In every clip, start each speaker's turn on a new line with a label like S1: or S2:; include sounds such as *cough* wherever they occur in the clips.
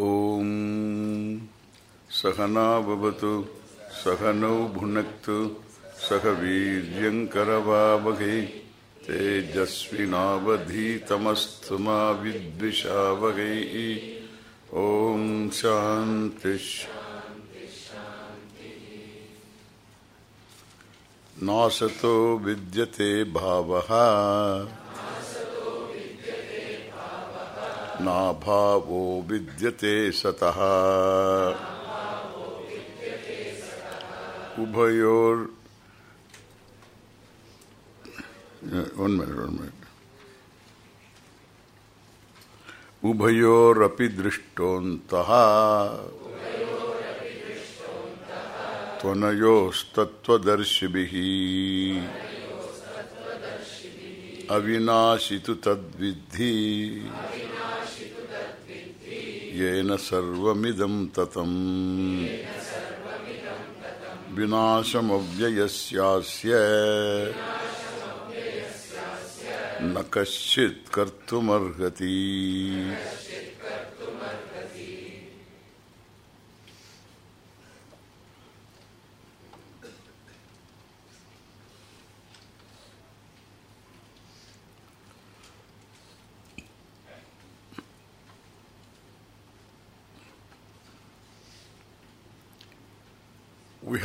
S1: ॐ सहना भवतु, सहनौ भुनक्तु सह वीर्यङ्करवावहै तेजस्विनावधीतमस्तु मा विद्विषावहै ॐ शान्तिः नासतो विद्यते भावः। नाभावो विद्यते सतः। उभयोर वन मिनट वन मिनट उभयोरपि दृष्टोऽन्तः। त्वनयोस्तत्त्वदर्शिभिः। अविनाशितु तद्विद्धि। येन सर्वमिदं ततम्। विनाशमव्ययस्यास्य। न कश्चित् कर्तुमर्हति।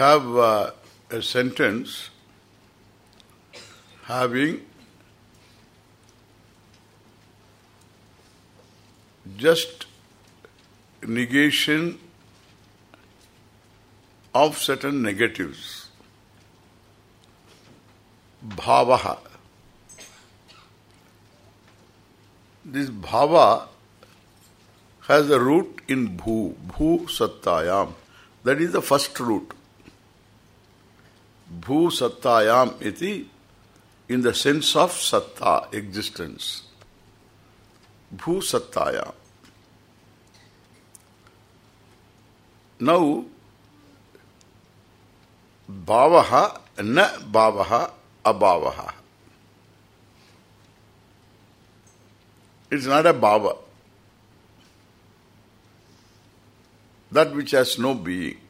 S1: Have uh, a sentence having just negation of certain negatives. Bhavaha. This bhava has a root in bhu, bhu sattayam. That is the first root. Bhu sattayam iti in the sense of satta, existence. Bhu sattayam. Now, bhavaha, na bhavaha, abhavaha. It's not a bhava. That which has no being.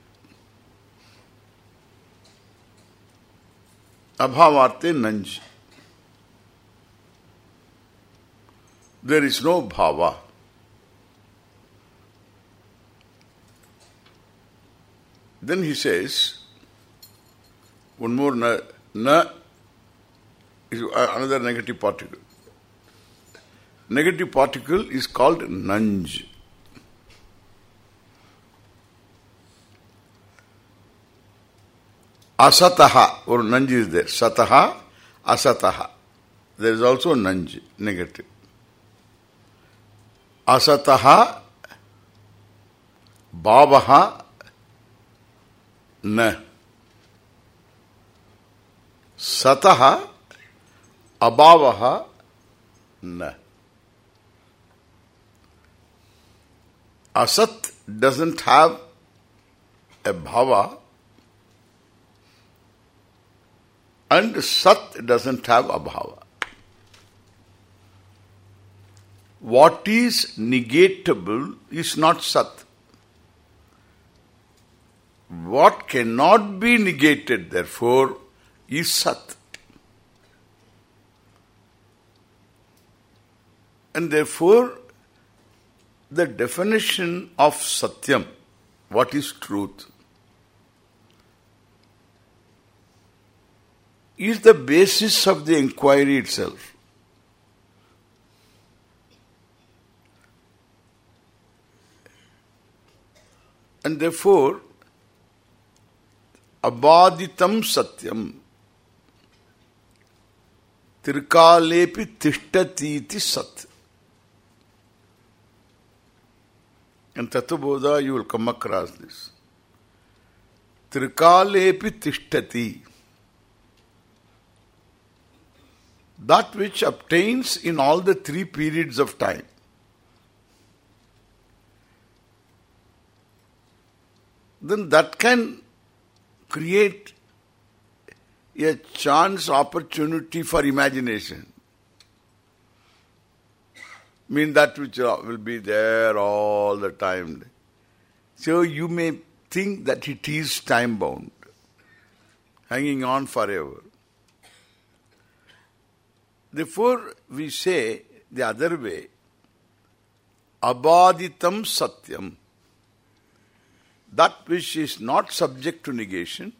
S1: Abhavarte nanj. There is no bhava. Then he says, one more na, na is another negative particle. Negative particle is called nanj. Asataha, or nanj is there. Sataha, asataha. There is also nanj, negative. Asataha, bhavaha, na. Sataha, abhavaha, na. Asat doesn't have a bhava and Sat doesn't have abhava. What is negatable is not Sat. What cannot be negated, therefore, is Sat. And therefore, the definition of Satyam, what is truth, is the basis of the inquiry itself. And therefore, abaditam satyam trikalepi tishtatiti sat. In Tattvabodha you will come across this. Trikalepi tishtati. That which obtains in all the three periods of time. Then that can create a chance opportunity for imagination. mean that which uh, will be there all the time. So you may think that it is time-bound, hanging on forever. Therefore, we say the other way, abaditam satyam, that which is not subject to negation,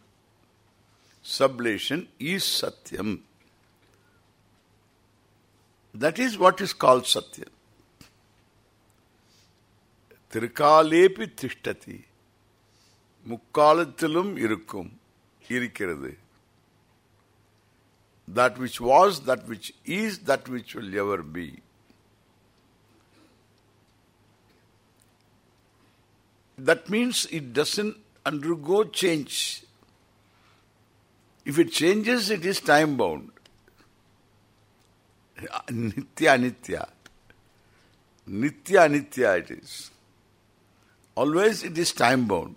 S1: sublation is satyam. That is what is called satyam. Trikalepi tishtati. mukkalathilum இருக்கும் இருக்கிறது that which was, that which is, that which will ever be. That means it doesn't undergo change. If it changes, it is time-bound. Nitya Nitya. Nitya Nitya it is. Always it is time-bound.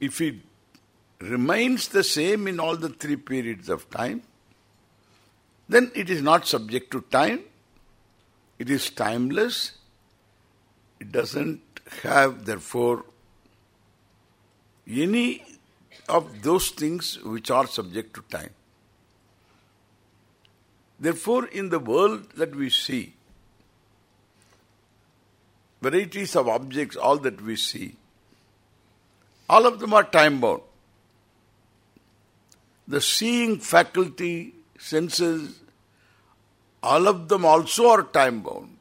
S1: If it remains the same in all the three periods of time, then it is not subject to time, it is timeless, it doesn't have therefore any of those things which are subject to time. Therefore in the world that we see, varieties of objects, all that we see, all of them are time-bound. The seeing faculty, senses, all of them also are time-bound.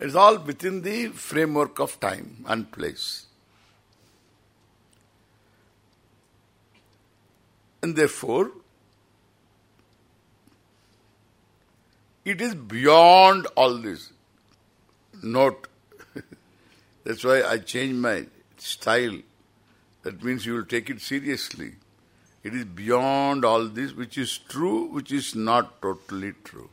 S1: It's all within the framework of time and place. And therefore, it is beyond all this. Note, *laughs* that's why I changed my style. That means you will take it seriously. It is beyond all this which is true, which is not totally true.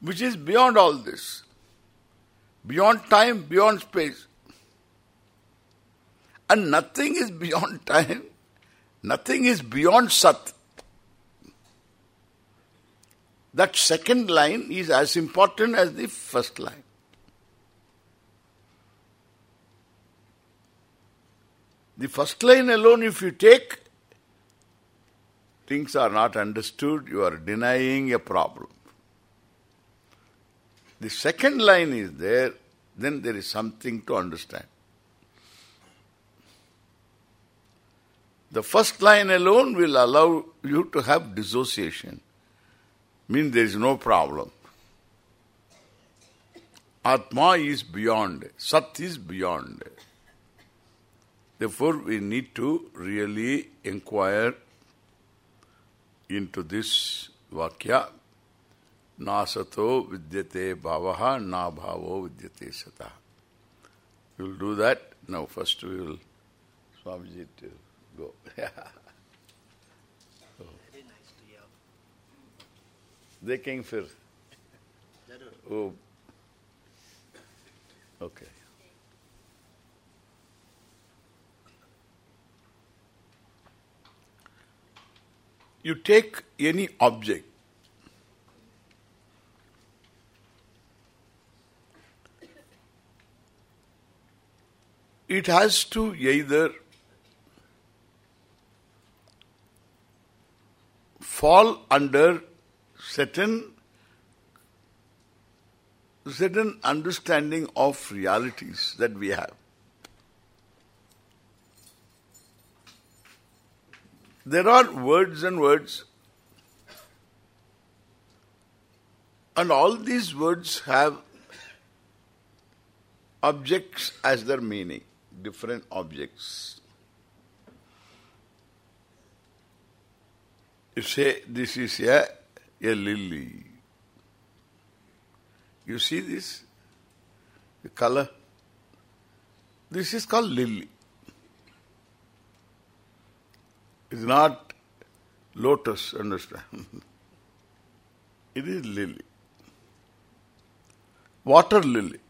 S1: Which is beyond all this. Beyond time, beyond space. And nothing is beyond *laughs* time. Nothing is beyond Sat. That second line is as important as the first line. The first line alone, if you take, things are not understood, you are denying a problem. The second line is there, then there is something to understand. The first line alone will allow you to have dissociation. Means there is no problem. Atma is beyond. Sat is beyond. Therefore, we need to really inquire into this vakya. Nasato vidyate bhavaha na bhavo vidyate sata. We will do that. Now, first we will Swamiji to go. *laughs* They came first. Oh. Okay. You take any object it has to either fall under certain certain understanding of realities that we have. There are words and words and all these words have objects as their meaning, different objects. You say this is a, a lily. You see this? The color? This is called lily. It's not lotus, understand? *laughs* it is lily. Water lily.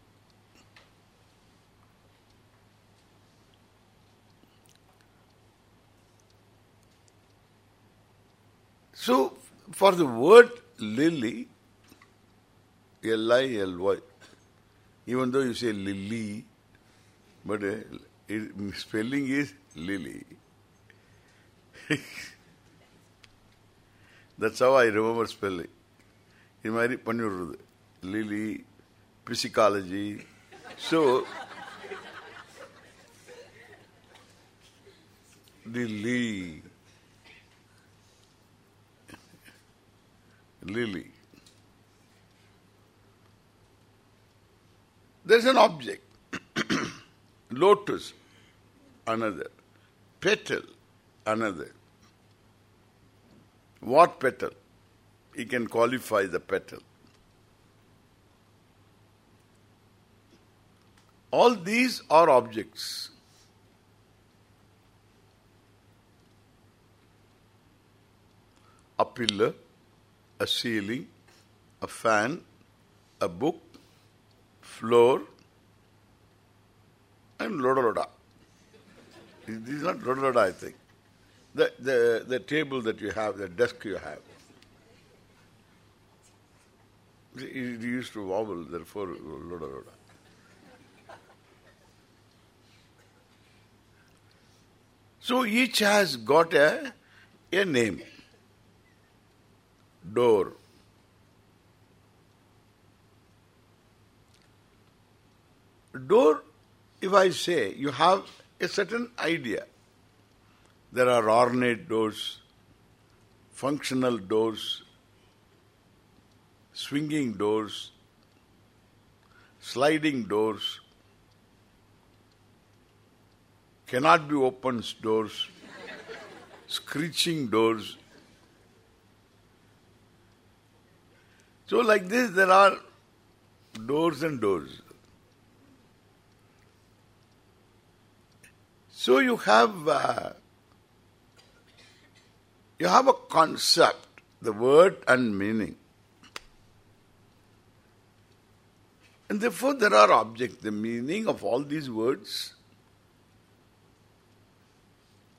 S1: So, for the word lily, L-I-L-Y, even though you say lily, but uh, it, spelling is lily. That's how I remember spelling. In my Panurud, Lily, psychology. So, Lily, Lily. There's an object. *coughs* Lotus, another. Petal, another. What petal? He can qualify the petal. All these are objects. A pillar, a ceiling, a fan, a book, floor, and loda loda. This is not loda loda, I think. The, the, the table that you have, the desk you have. It used to wobble, therefore loda loda. So each has got a, a name. Door. Door, if I say, you have a certain idea. There are ornate doors, functional doors, swinging doors, sliding doors, cannot be opened doors, screeching doors. So like this there are doors and doors. So you have uh, you have a concept, the word and meaning. And therefore there are objects, the meaning of all these words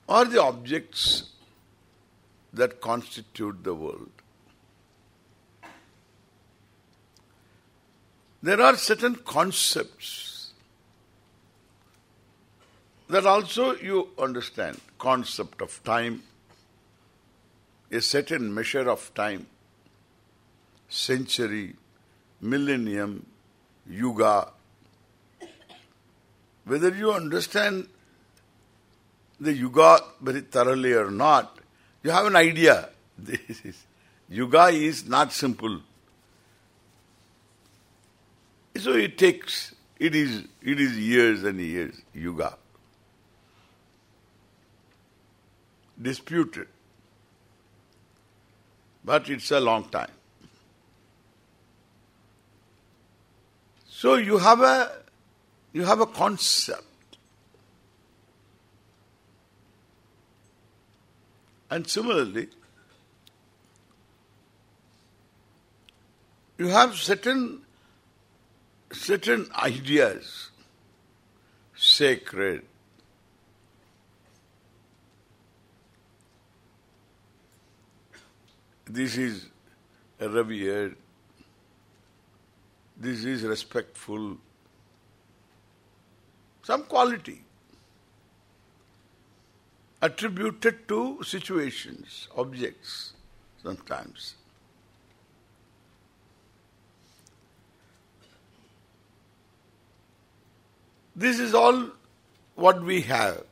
S1: are the objects that constitute the world. There are certain concepts that also you understand. Concept of time, a certain measure of time, century, millennium, yuga. Whether you understand the yuga very thoroughly or not, you have an idea. *laughs* This is yuga is not simple. So it takes it is it is years and years, yuga. Disputed. But it's a long time. So you have a you have a concept. And similarly, you have certain certain ideas, sacred, this is revered, this is respectful, some quality attributed to situations, objects sometimes. This is all what we have.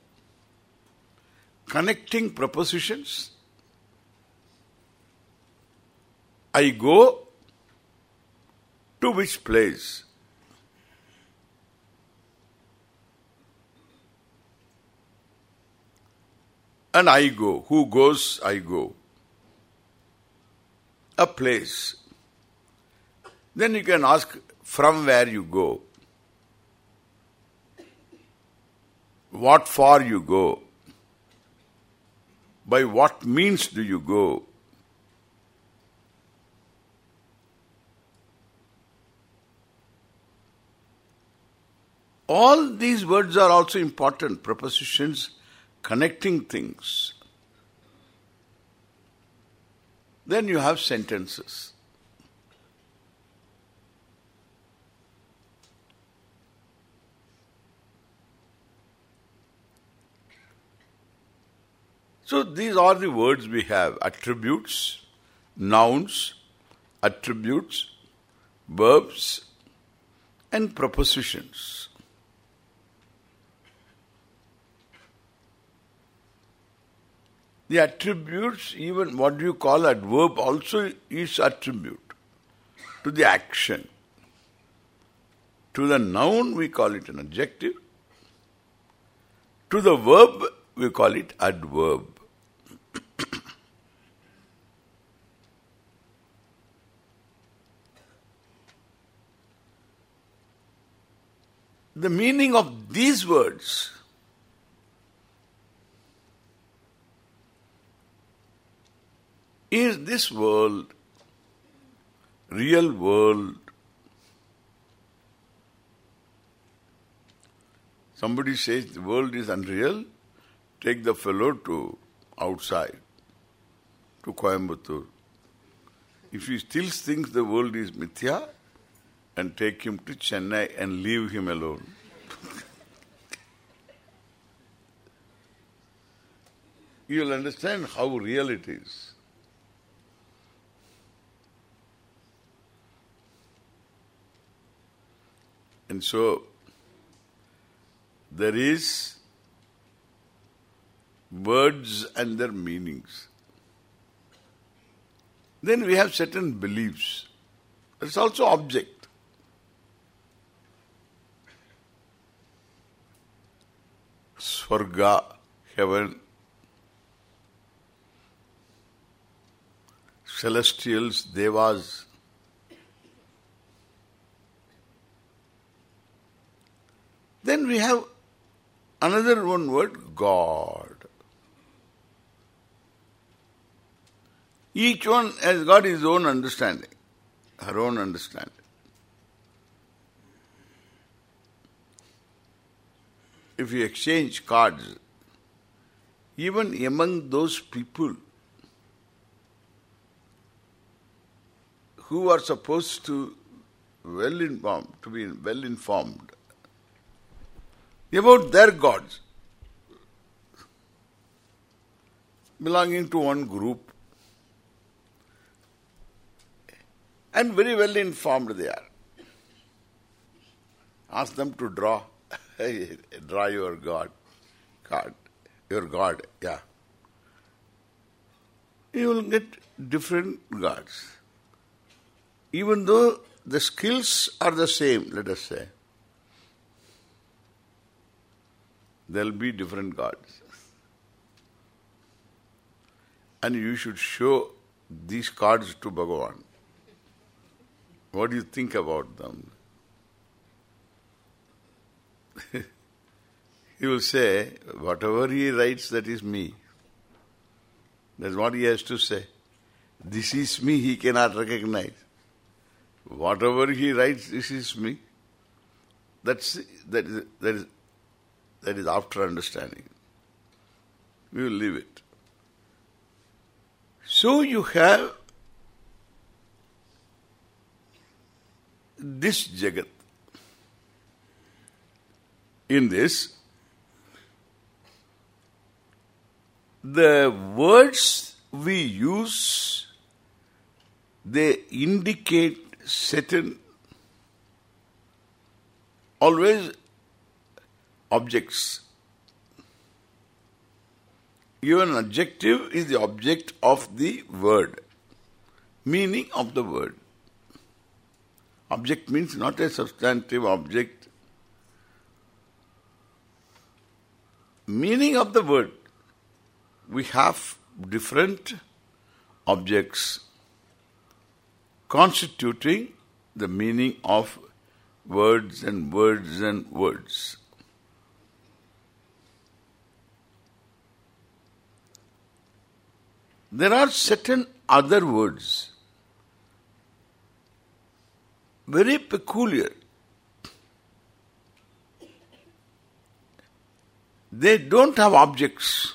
S1: Connecting prepositions. I go to which place? And I go. Who goes, I go. A place. Then you can ask from where you go. What for you go? By what means do you go? All these words are also important, prepositions connecting things. Then you have sentences. So these are the words we have. Attributes, nouns, attributes, verbs, and prepositions. The attributes, even what do you call adverb also is attribute to the action. To the noun we call it an adjective. To the verb we call it adverb. the meaning of these words is this world, real world, somebody says the world is unreal, take the fellow to outside, to Coimbatore. If he still thinks the world is mithya, and take him to Chennai and leave him alone. *laughs* you will understand how real it is. And so, there is words and their meanings. Then we have certain beliefs. It's also object. Swarga, heaven, celestials, devas, Then we have another one word, God. Each one has got his own understanding, her own understanding. If you exchange cards, even among those people who are supposed to well informed, to be well informed, about their gods belonging to one group and very well informed they are. Ask them to draw *laughs* draw your god card. Your god, yeah. You will get different gods. Even though the skills are the same, let us say. There will be different gods. And you should show these cards to Bhagavan. What do you think about them? *laughs* he will say, whatever he writes, that is me. That's what he has to say. This is me, he cannot recognize. Whatever he writes, this is me. That's that is that is that is after understanding. We will leave it. So you have this Jagat. In this, the words we use, they indicate certain always objects. Even adjective is the object of the word, meaning of the word. Object means not a substantive object. Meaning of the word. We have different objects constituting the meaning of words and words and words. There are certain other words, very peculiar. They don't have objects.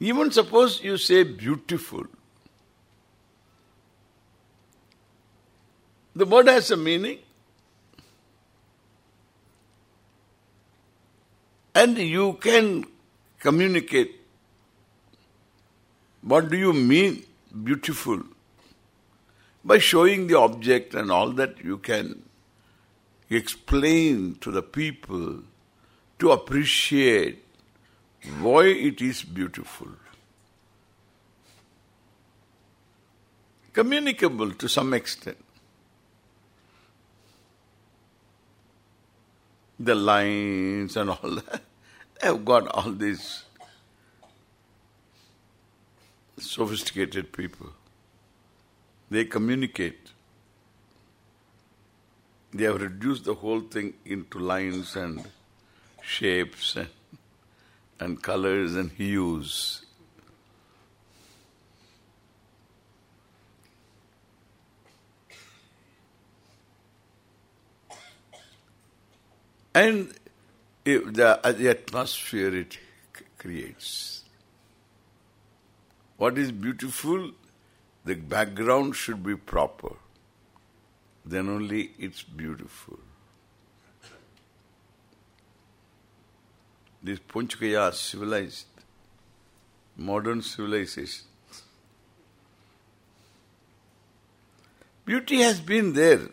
S1: Even suppose you say beautiful. The word has a meaning. And you can communicate. What do you mean beautiful? By showing the object and all that you can explain to the people to appreciate why it is beautiful. Communicable to some extent. The lines and all that. I've got all these sophisticated people. They communicate. They have reduced the whole thing into lines and shapes and, and colors and hues. And the, uh, the atmosphere it creates. What is beautiful? The background should be proper. Then only it's beautiful. This Ponchakaya civilized, modern civilization. Beauty has been there,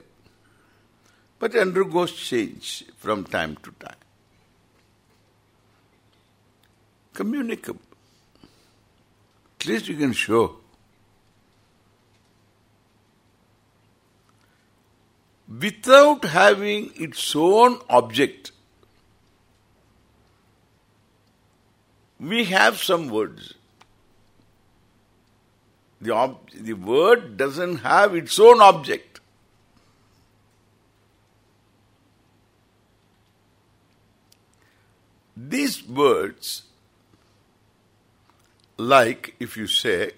S1: but undergoes change from time to time. Communicable. At least you can show. Without having its own object, we have some words. The, the word doesn't have its own object. These words, like if you say,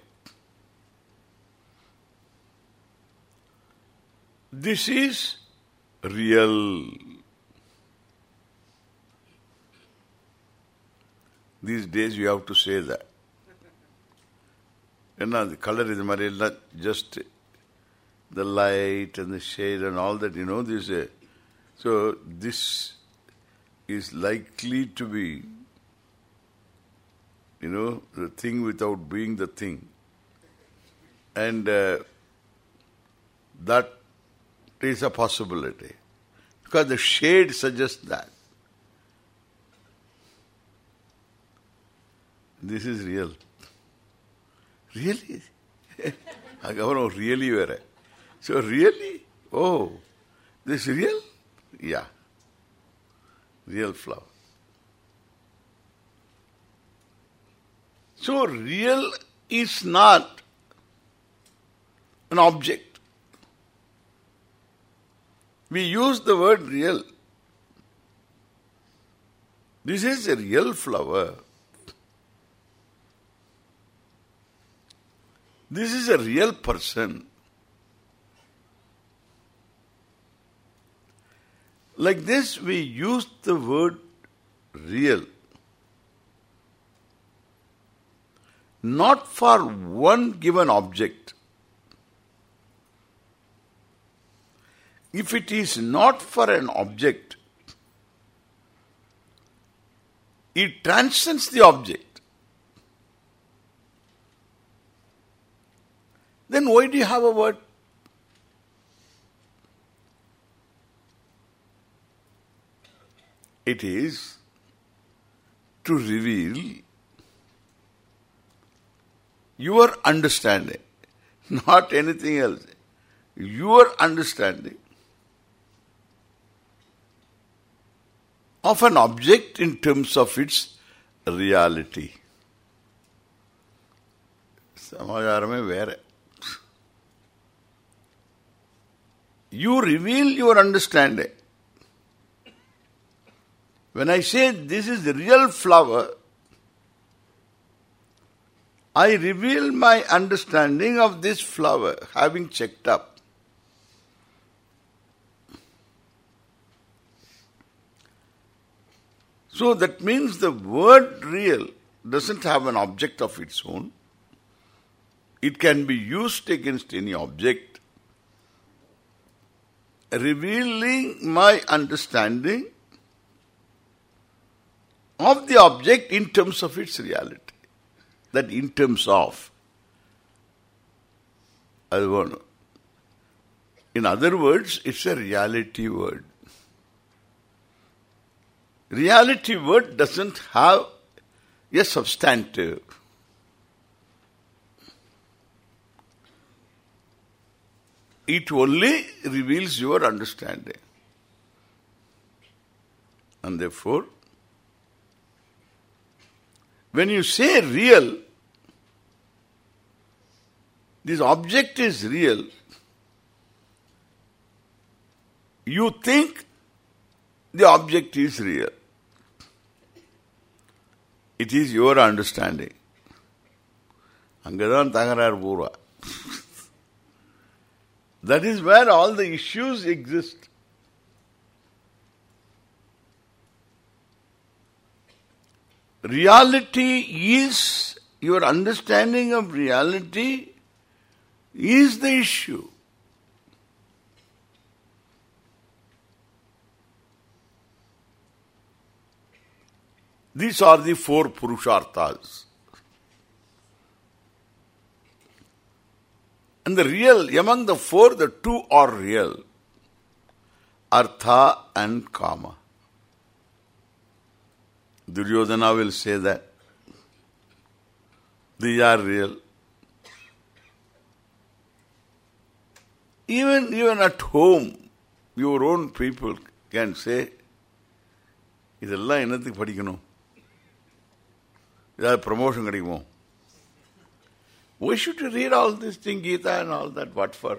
S1: this is real. These days you have to say that. And now the color is not just the light and the shade and all that, you know, this. So this is likely to be, you know, the thing without being the thing. And uh, that is a possibility. Because the shade suggests that. This is real. Really? *laughs* Agavano really were. So really? Oh, this real? Yeah. Real flower. So real is not an object. We use the word real. This is a real flower. This is a real person. Like this we use the word real. Not for one given object. If it is not for an object, it transcends the object. Then why do you have a word? It is to reveal your understanding, not anything else. Your understanding of an object in terms of its reality. Samajarame வேற You reveal your understanding. When I say this is the real flower, I reveal my understanding of this flower, having checked up. So that means the word real doesn't have an object of its own. It can be used against any object, revealing my understanding of the object in terms of its reality. That in terms of. In other words, it's a reality word. Reality word doesn't have a substantive. It only reveals your understanding. And therefore, when you say real, this object is real, you think the object is real. It is your understanding. Angadan Tangarar Bura. That is where all the issues exist. Reality is your understanding of reality is the issue. These are the four Purusharthas. And the real, among the four, the two are real. Artha and Kama. Duryodhana will say that. These are real. Even, even at home, your own people can say, இதெல்லாம் என்னத்துக்கு படிக்கணும் ஏதாவது promotion கிடைக்குமோ Why should you read all this thing, Gita and all that? What for?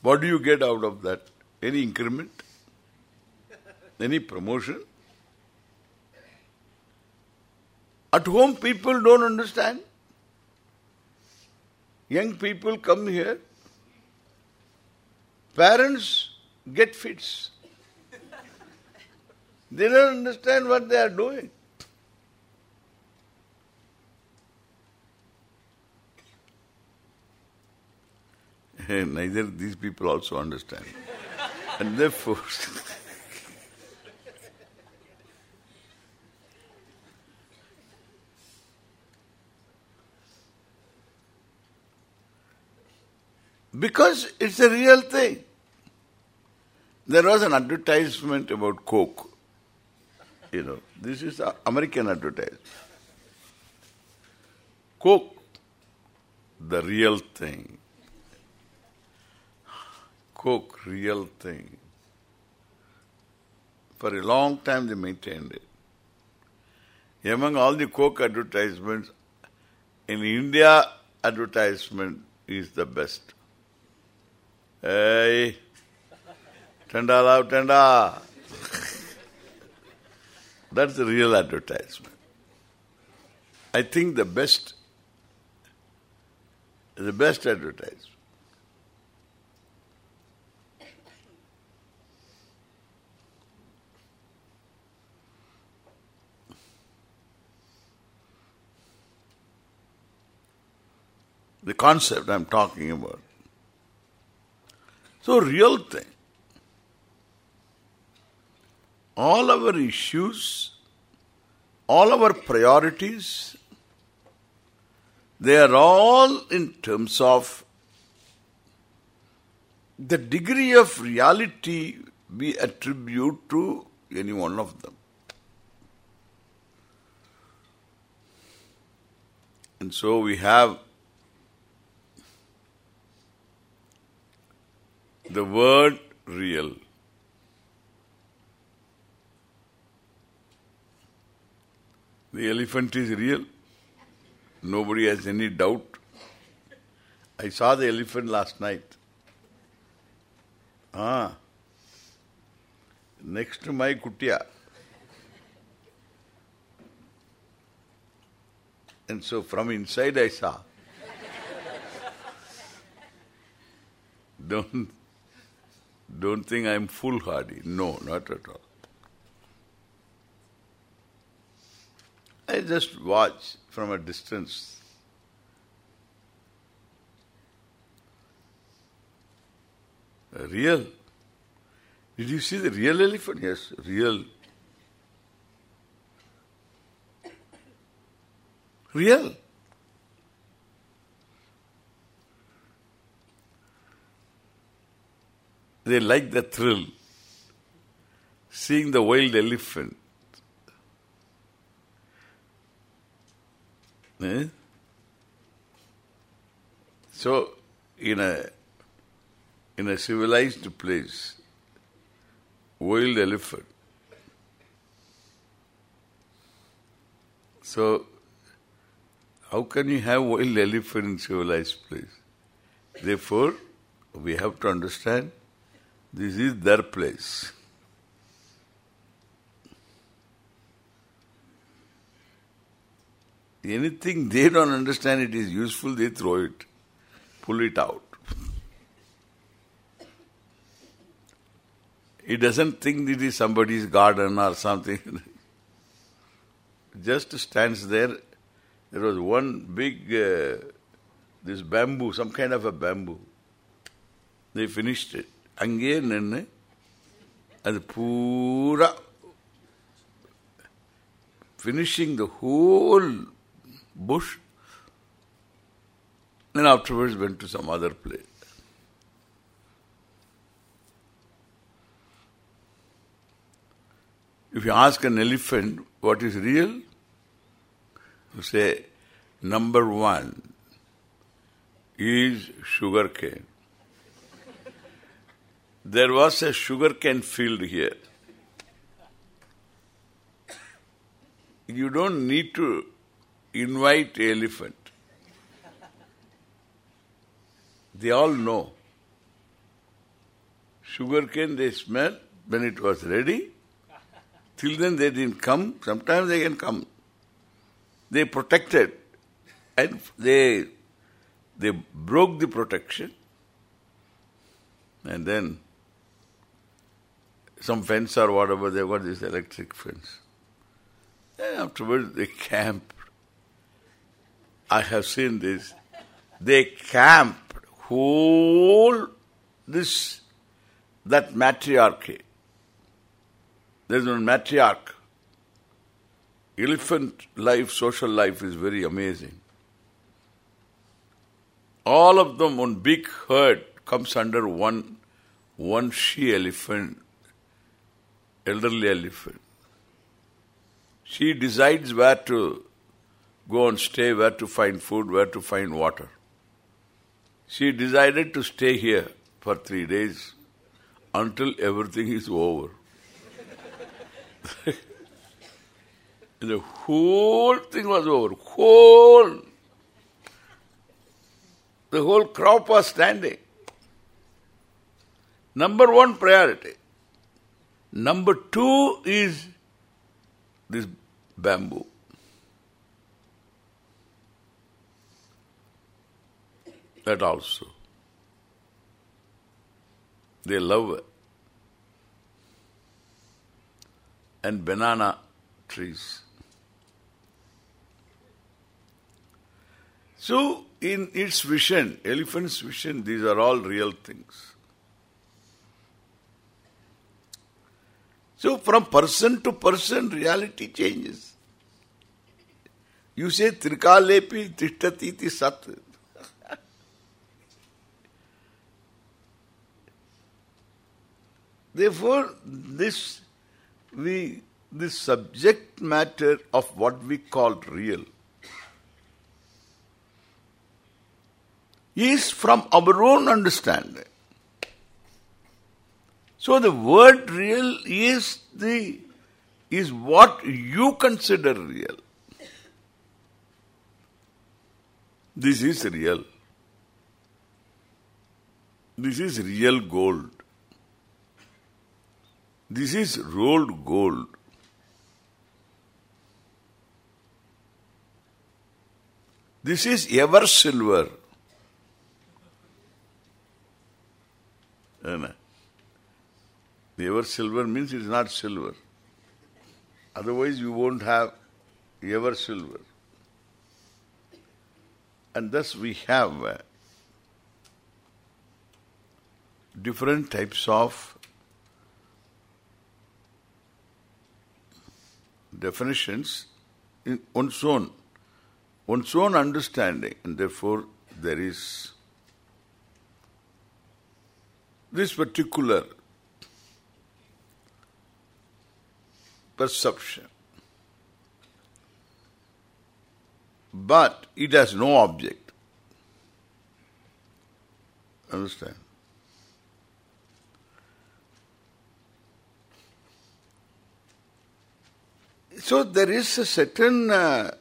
S1: What do you get out of that? Any increment? Any promotion? At home people don't understand. Young people come here. Parents get fits. They don't understand what they are doing. *laughs* Neither these people also understand. *laughs* and therefore, *laughs* because it's a real thing. There was an advertisement about Coke. You know, this is an American advertisement. Coke, the real thing. Coke, real thing. For a long time they maintained it. Among all the Coke advertisements, in India, advertisement is the best. Hey, tenda love tenda. That's the real advertisement. I think the best, the best advertisement. The concept I'm talking about. So real thing. All our issues, all our priorities, they are all in terms of the degree of reality we attribute to any one of them. And so we have the word real. The elephant is real. Nobody has any doubt. I saw the elephant last night. Ah. Next to my kutia. And so from inside I saw. *laughs* Don't don't think I am foolhardy. No, not at all. I just watch from a distance. Real. Did you see the real elephant? Yes, real. Real. They like the thrill. Seeing the wild elephant. Eh? So, in a in a civilized place, wild elephant. So, how can you have wild elephant in civilized place? Therefore, we have to understand this is their place. Anything *laughs* they don't understand it is useful, they throw it, pull it out. He doesn't think it is somebody's garden or something. *laughs* Just stands there. There was one big, uh, this bamboo, some kind of a bamboo. They finished it. அங்கே நின்று அது பூரா finishing the whole bush then afterwards went to some other place. If you ask an elephant what is real, you say, number one is sugar cane. There was a sugarcane field here. You don't need to invite elephant. They all know. Sugarcane they smell when it was ready. Till then they didn't come. Sometimes they can come. They protected and they they broke the protection and then some fence or whatever, they got this electric fence. And afterwards they camped. I have seen this. They camped whole this, that matriarchy. There's one matriarch. Elephant life, social life is very amazing. All of them, one big herd comes under one one she elephant elderly elephant. She decides where to go and stay, where to find food, where to find water. She decided to stay here for three days until everything is over. *laughs* the whole thing was over. Whole the whole crop was standing. Number one priority. Number two is this bamboo. That also. They love. And banana trees. So, in its vision, elephant's vision, these are all real things. So from person to person, reality changes. You say Trikalepi Tishtati Sat. *laughs* Therefore, this we this subject matter of what we call real is from our own understanding. So the word real is the is what you consider real. This is real. This is real gold. This is rolled gold. This is ever silver. The ever silver means it is not silver. Otherwise you won't have ever silver. And thus we have uh, different types of definitions in one's own, one's own understanding, and therefore there is this particular perception. But it has no object. Understand? So there is a certain uh,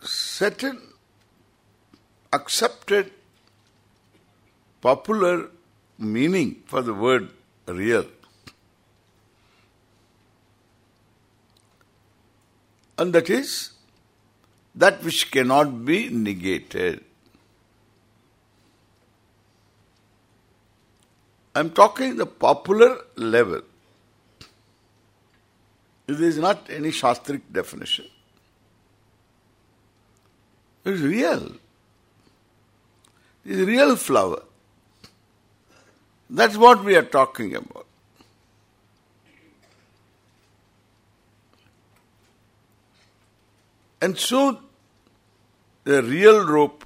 S1: certain accepted popular meaning for the word real. And that is that which cannot be negated. I'm talking the popular level. This is not any Shastric definition. It is real. It is real flower. That's what we are talking about. And so, the real rope,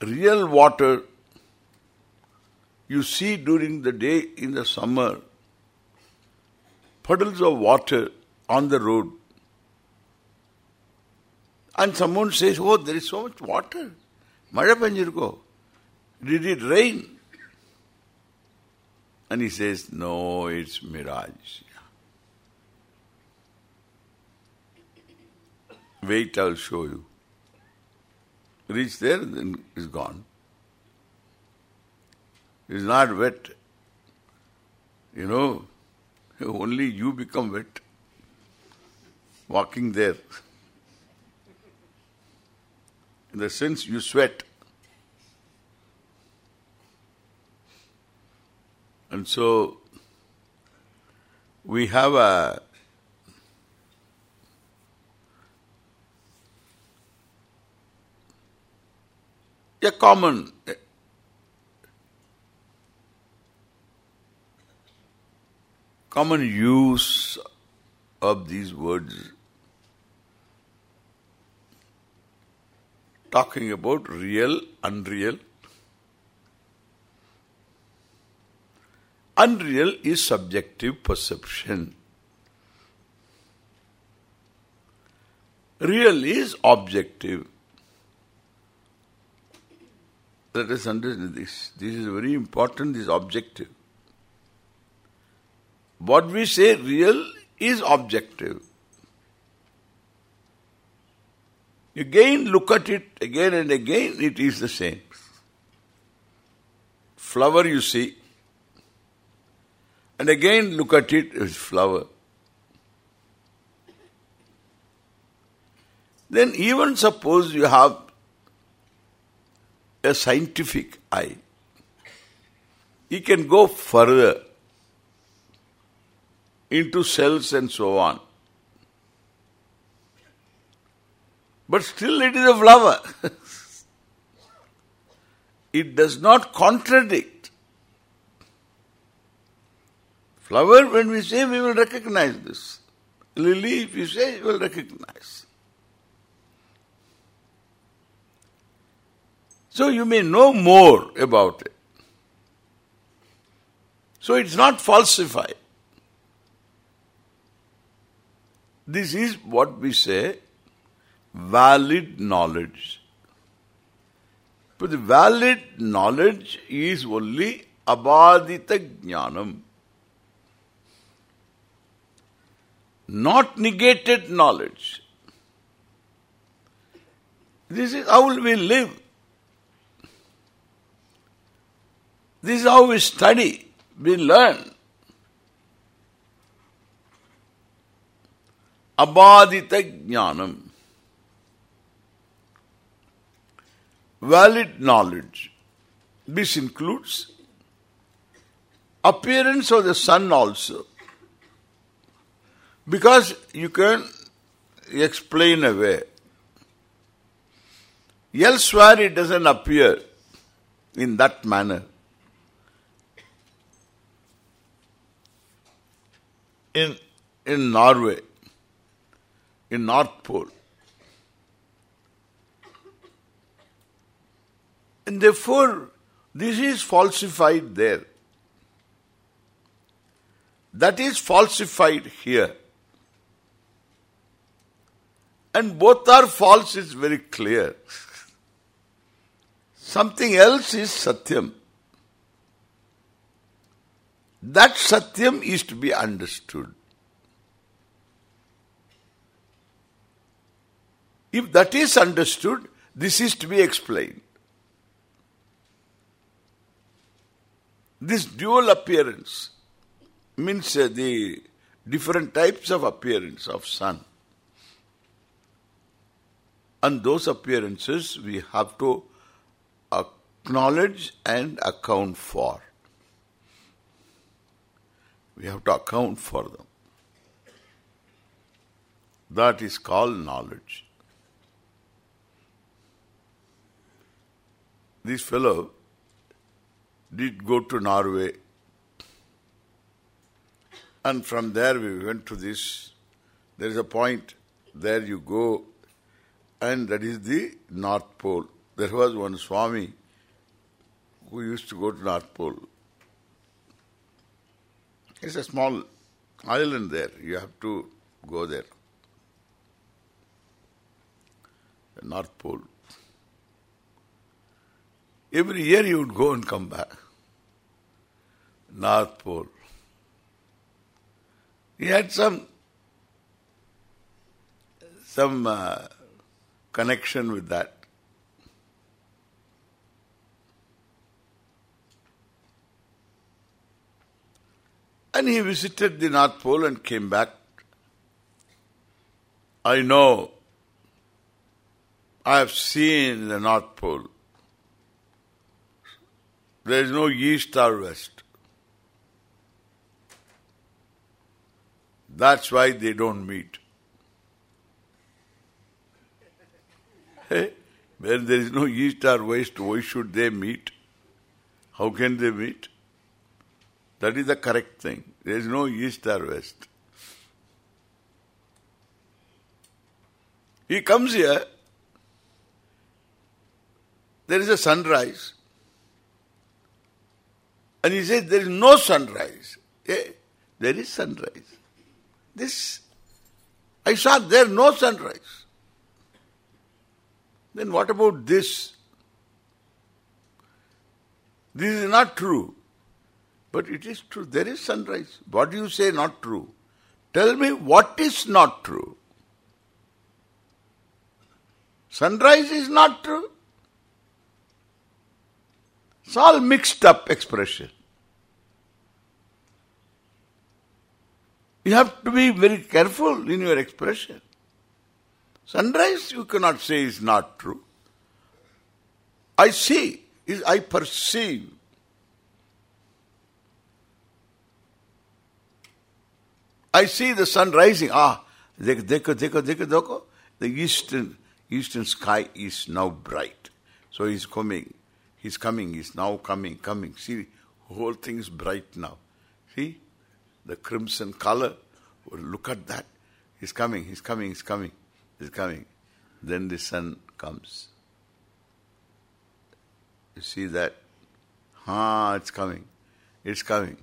S1: real water, you see during the day in the summer, puddles of water on the road. And someone says, oh, there is so much water. Maya panjirko. Did it rain? And he says, no, it's mirage. Wait, I'll show you. Reach there, then it's gone. It's not wet. You know, *laughs* only you become wet. Walking there. In the sense you sweat. And so, we have a a common common use of these words talking about real, unreal. Unreal is subjective perception. Real is objective. Let us understand this. This is very important, this objective. What we say real is objective. Again look at it again and again, it is the same. Flower you see, and again look at it, it's flower. Then even suppose you have a scientific eye, you can go further into cells and so on. But still it is a flower. *laughs* it does not contradict. Flower, when we say, we will recognize this. Lily, if you say, you will recognize. So you may know more about it. So it's not falsified. This is what we say valid knowledge. But the valid knowledge is only abadita jnanam. Not negated knowledge. This is how we live. This is how we study, we learn. Abadita jnanam. Valid knowledge. This includes appearance of the sun also. Because you can explain away. Elsewhere it doesn't appear in that manner. In in Norway, in North Pole. And therefore, this is falsified there. That is falsified here. And both are false is very clear. Something else is Satyam. That Satyam is to be understood. If that is understood, this is to be explained. This dual appearance means uh, the different types of appearance of sun. And those appearances we have to acknowledge and account for. We have to account for them. That is called knowledge. This fellow did go to Norway and from there we went to this. There is a point, there you go and that is the North Pole. There was one Swami who used to go to North Pole. It's a small island there. You have to go there. The North Pole. Every year he would go and come back. North Pole. He had some some uh, connection with that. And he visited the North Pole and came back. I know, I have seen the North Pole. There is no east or west. That's why they don't meet. *laughs* When there is no east or west, why should they meet? How can they meet? That is the correct thing. There is no east or west. He comes here, there is a sunrise, and he says there is no sunrise. Eh, there is sunrise. This, I saw there no sunrise. Then what about this? This is not true. But it is true. There is sunrise. What do you say not true? Tell me what is not true. Sunrise is not true. It's all mixed up expression. You have to be very careful in your expression. Sunrise you cannot say is not true. I see, is I perceive. I see the sun rising. Ah, dekho, dekho, dekho, dekho. The eastern, eastern sky is now bright. So he's coming. He's coming. He's now coming, coming. See, whole thing is bright now. See, the crimson color. Oh, look at that. He's coming. He's coming. He's coming. He's coming. Then the sun comes. You see that? Ah, it's coming. It's coming.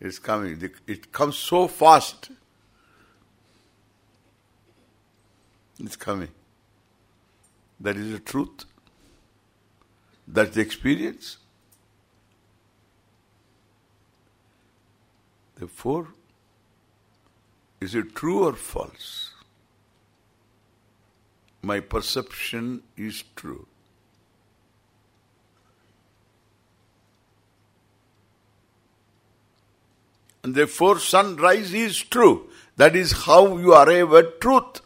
S1: It's coming. It comes so fast. It's coming. That is the truth. That's the experience. Therefore, is it true or false? My perception is true. And therefore sunrise is true. That is how you arrive at truth.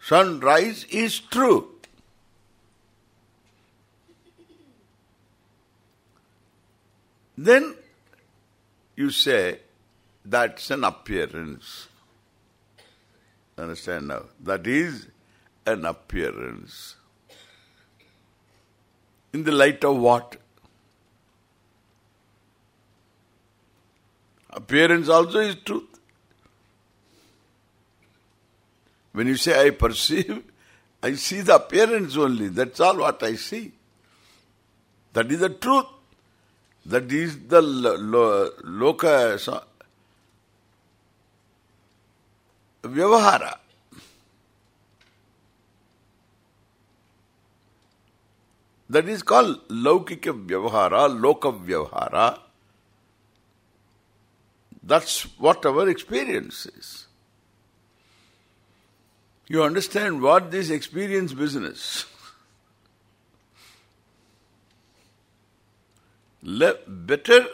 S1: Sunrise is true. Then you say that's an appearance. Understand now? That is an appearance. In the light of what? Appearance also is truth. When you say I perceive, *laughs* I see the appearance only. That's all what I see. That is the truth. That is the lo lo loka vyavahara. That is called laukika vyavahara, loka vyavahara. That's what our experience is. You understand what this experience business? Le better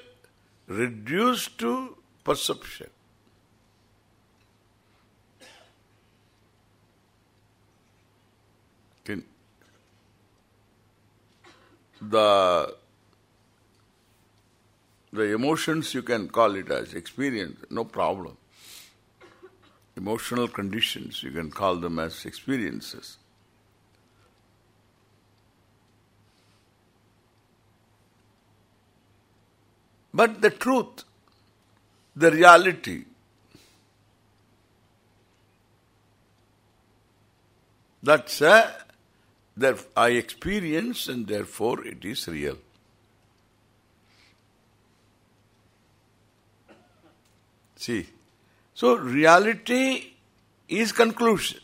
S1: reduced to perception. the the emotions you can call it as experience, no problem. Emotional conditions, you can call them as experiences. But the truth, the reality, that's uh, a, that I experience and therefore it is real. See, so reality is conclusion.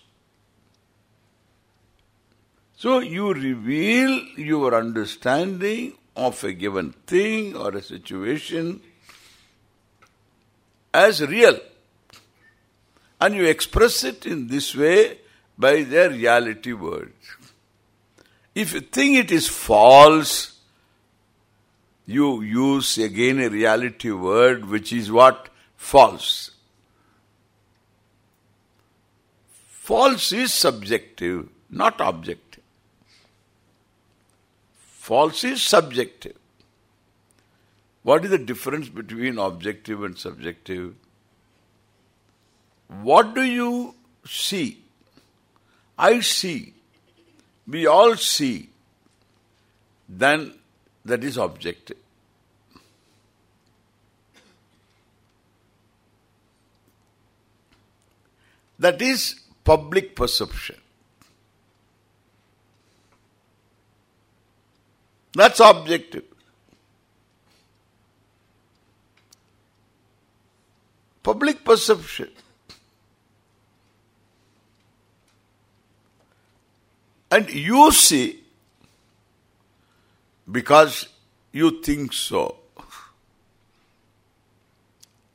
S1: So you reveal your understanding of a given thing or a situation as real. And you express it in this way by their reality words. If you think it is false, you use again a reality word which is what? False. False is subjective, not objective. False is subjective. What is the difference between objective and subjective? What do you see? I see. We all see. Then that is objective. That is public perception. That's objective. Public perception. And you see, because you think so.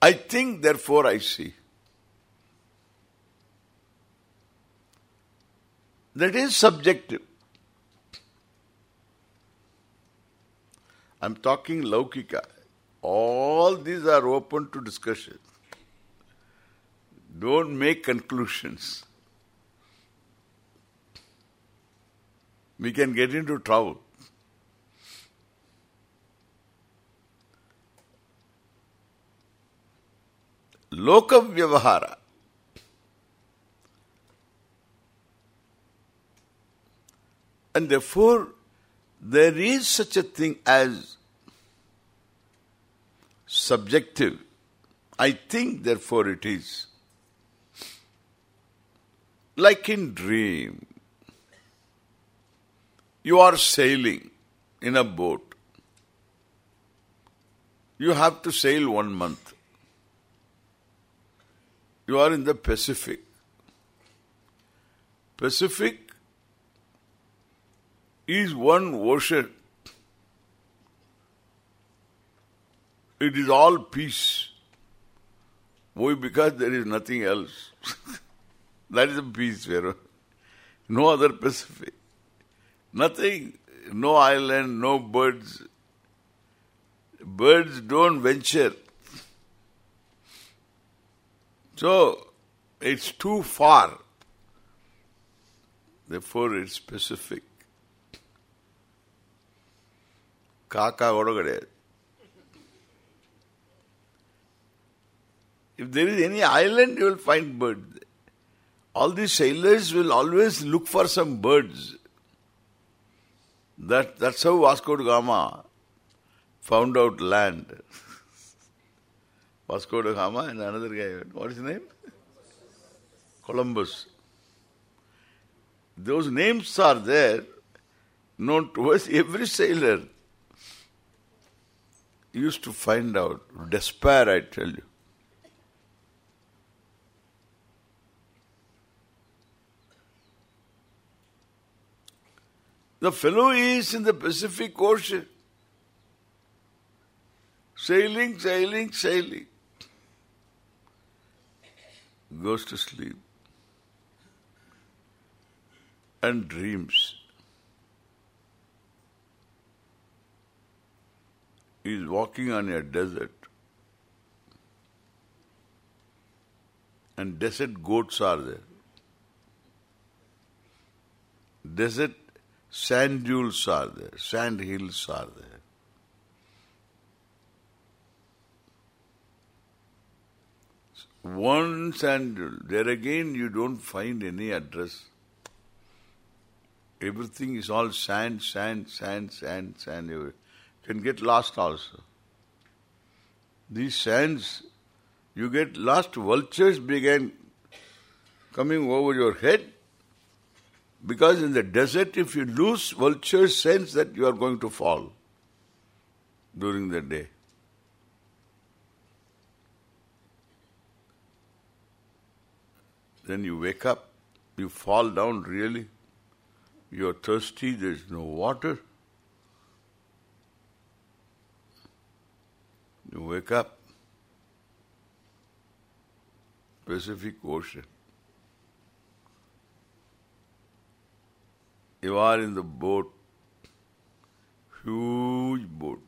S1: I think, therefore I see. That is subjective. I'm talking laukika. All these are open to discussion. Don't make conclusions. We can get into trouble. Loka. And therefore, there is such a thing as subjective. I think, therefore it is. Like in dream, you are sailing in a boat. You have to sail one month. You are in the Pacific. Pacific is one ocean. It is all peace. Why? Because there is nothing else. *laughs* that is the peace, Vero. No other Pacific. Nothing. No island, no birds. Birds don't venture. So, it's too far. Therefore, it's specific. ಕಾಕ ಒಳಗಡೆ If there is any island, you will find birds. All these sailors will always look for some birds. That That's how Vasco da Gama found out land. *laughs* Vasco da Gama and another guy, what is his name? Columbus. Those names are there, known to us, every sailor used to find out. Despair, I tell you. The fellow is in the Pacific Ocean. Sailing, sailing, sailing. Goes to sleep. And dreams. Is walking on a desert. And desert goats are there. Desert Sand dunes are there, sand hills are there. One sand dune, there again you don't find any address. Everything is all sand, sand, sand, sand, sand. Can get lost also. These sands, you get lost. Vultures began coming over your head because in the desert, if you lose, vultures sense that you are going to fall during the day. Then you wake up, you fall down really, you are thirsty, there is no water. You wake up, Pacific Ocean. You are in the boat, huge boat.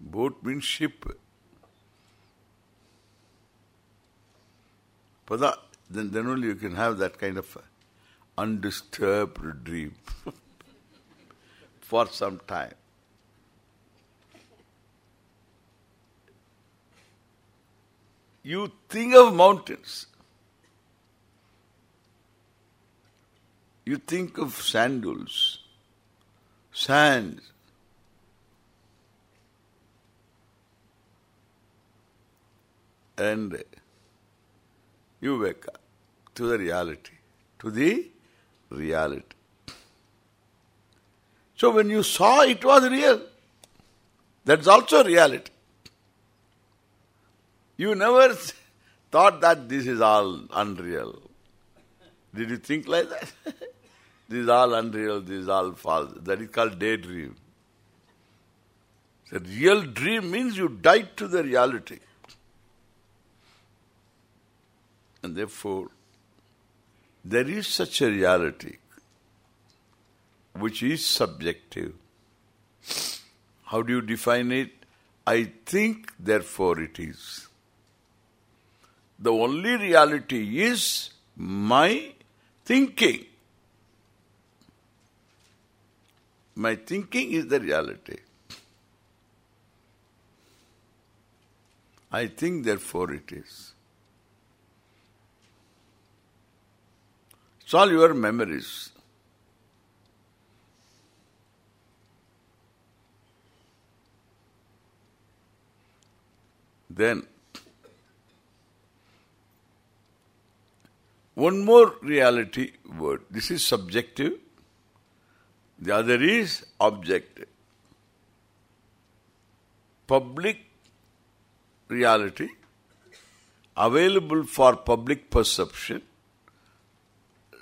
S1: Boat means ship. Pada, then, then only you can have that kind of undisturbed dream *laughs* for some time. You think of mountains. You think of sand dunes, sand, and you wake up to the reality, to the reality. So when you saw it was real, that's also reality. You never *laughs* thought that this is all unreal. Did you think like that? *laughs* This is all unreal, this is all false. That is called daydream. The real dream means you died to the reality. And therefore, there is such a reality which is subjective. How do you define it? I think, therefore it is. The only reality is my thinking. My thinking is the reality. I think, therefore it is. It's all your memories. Then, one more reality word. This is subjective. The other is objective. Public reality available for public perception,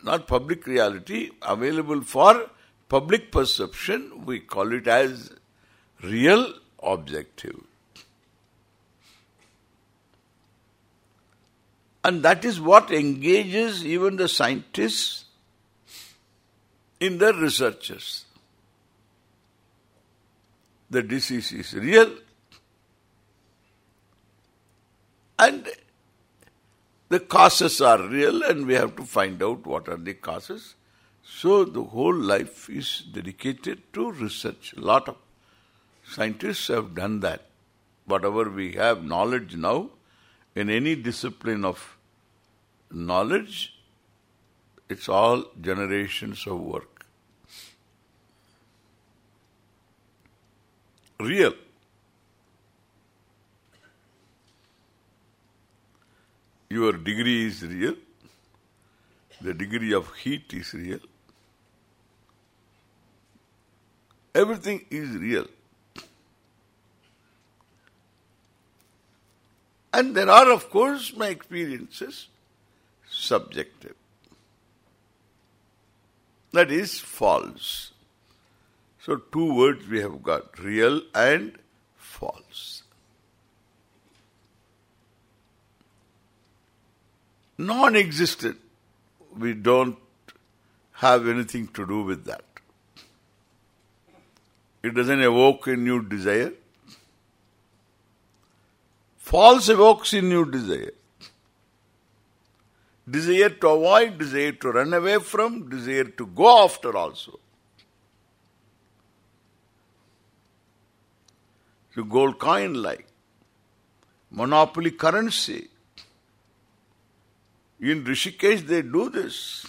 S1: not public reality, available for public perception, we call it as real objective. And that is what engages even the scientists in their researches. The disease is real and the causes are real and we have to find out what are the causes. So the whole life is dedicated to research. A lot of scientists have done that. whatever we have knowledge now, in any discipline of knowledge, it's all generations of work. Real. Your degree is real. The degree of heat is real. Everything is real. And there are, of course, my experiences subjective. That is false. So two words we have got, real and false. Non-existent, we don't have anything to do with that. It doesn't evoke a new desire. False evokes a new desire. Desire to avoid, desire to run away from, desire to go after also. So gold coin like. Monopoly currency. In Rishikesh they do this.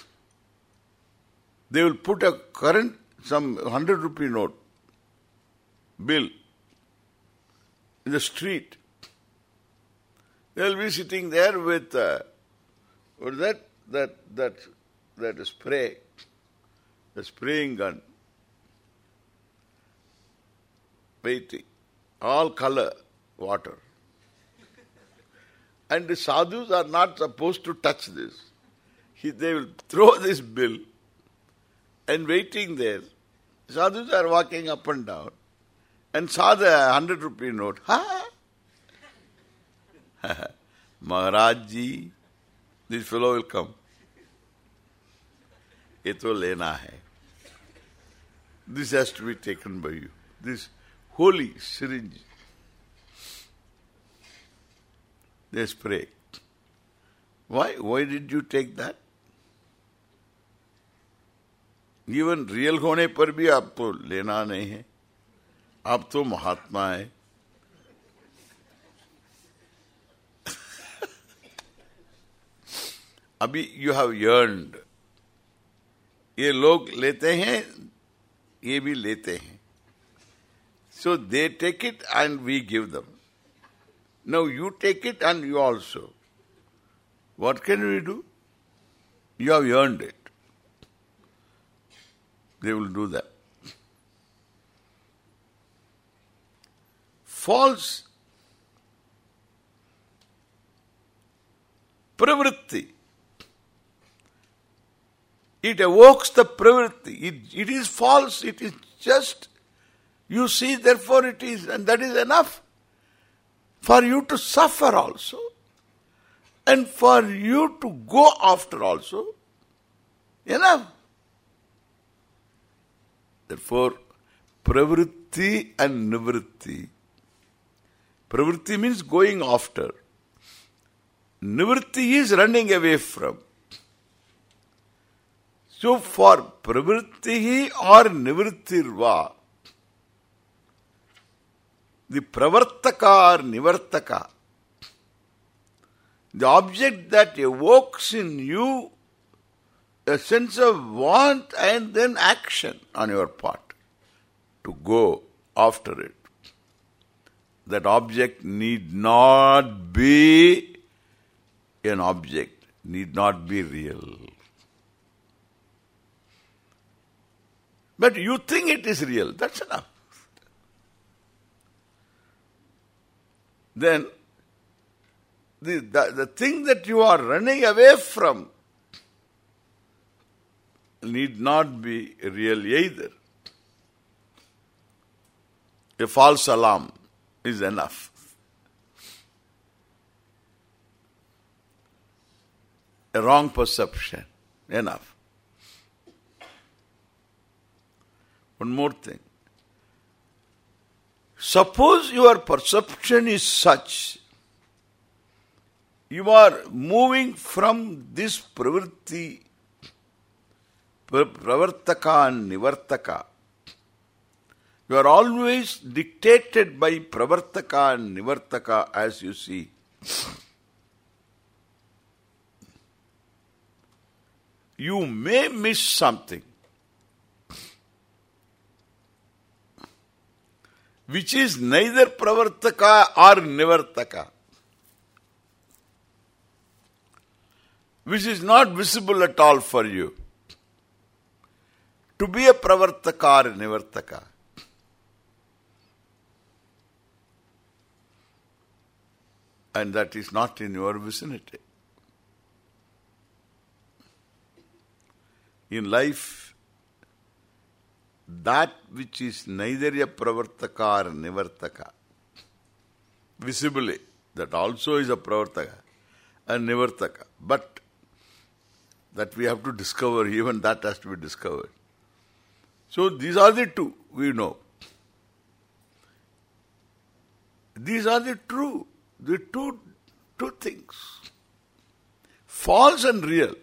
S1: They will put a current, some hundred rupee note, bill, in the street. They'll be sitting there with uh, what is that? That that that spray, the spraying gun, waiting, all color water. *laughs* And the sadhus are not supposed to touch this. He, they will throw *laughs* this bill and waiting there. Sadhus are walking up and down and saw the hundred rupee note. Ha! *laughs* Maharaj ji this fellow welcome ये तो लेना है। This has to be taken by you this holy syringe this pray Why? Why did you take that? Even real होने पर भी आपको तो लेना नहीं है। आप तो महात्मा है। अभी यू हैव यर्नड ये लोग लेते हैं ये भी लेते हैं so they take it and we give them now you take it and you also what can we do? You have earned it. They will do that. False pravritti. it evokes the pravritti. It, it is false. It is just, you see, therefore it is, and that is enough for you to suffer also and for you to go after also. Enough. Therefore, pravritti and nivritti. Pravritti means going after. Nivritti is running away from. So for pravritti or nivrittirva, the pravartaka or nivartaka, the object that evokes in you a sense of want and then action on your part to go after it. That object need not be an object, need not be real. But you think it is real, that's enough. Then the, the, the thing that you are running away from need not be real either. A false alarm is enough. A wrong perception, enough. One more thing. Suppose your perception is such you are moving from this pravritti, pravartaka and nivartaka, You are always dictated by pravartaka and nivartaka as you see. You may miss something which is neither pravartaka or nivartaka. Which is not visible at all for you. To be a pravartaka or nivartaka. And that is not in your vicinity. In life, that which is neither a pravartaka or nivartaka, visibly, that also is a pravartaka and nivartaka. But that we have to discover, *laughs* even that has to be discovered. So these are the two we know. These are the true, the two, two things. False and real.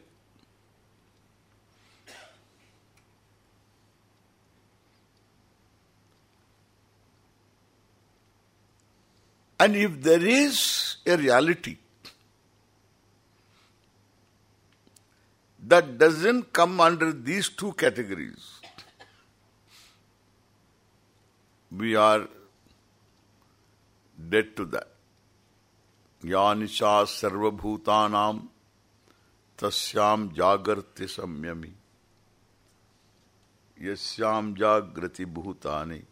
S1: And if there is a reality that doesn't come under these two categories, we are dead to that. Yanisha sarvabhutanam tasyam jagarti samyami yasyam jagrati bhutani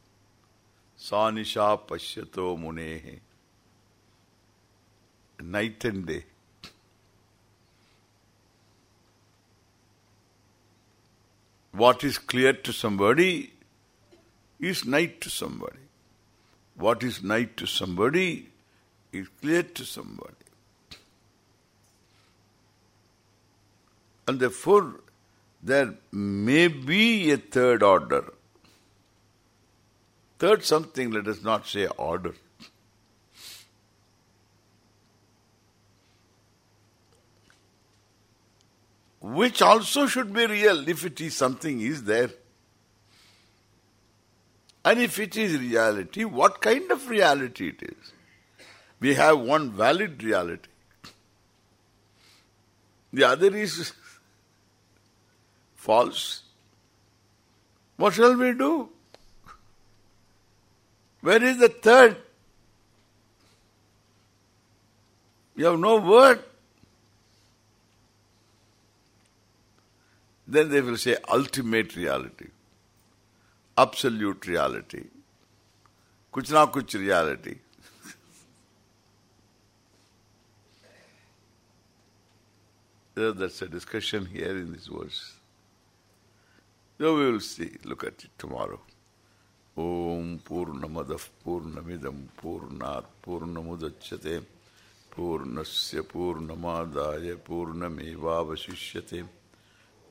S1: sanisha pashyato munehe night and day. What is clear to somebody is night to somebody. What is night to somebody is clear to somebody. And therefore, there may be a third order. Third something, let us not say order. Which also should be real if it is something is there. And if it is reality, what kind of reality it is? We have one valid reality. The other is *laughs* false. What shall we do? Where is the third? You have no word. Then they will say ultimate reality. Absolute reality. Kuch na kuch reality. *laughs* That's a discussion here in this verse. So we will see. Look at it tomorrow. Om Purnamadav Purnamidam Purnat Purnamudachyate Purnasya Purnamadaya